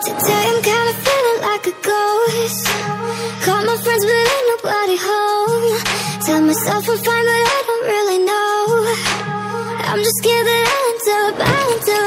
Today I'm kinda feeling like a ghost. Call my friends but ain't nobody home. Tell myself I'm fine but I don't really know. I'm just scared that I'll end up, I'll end up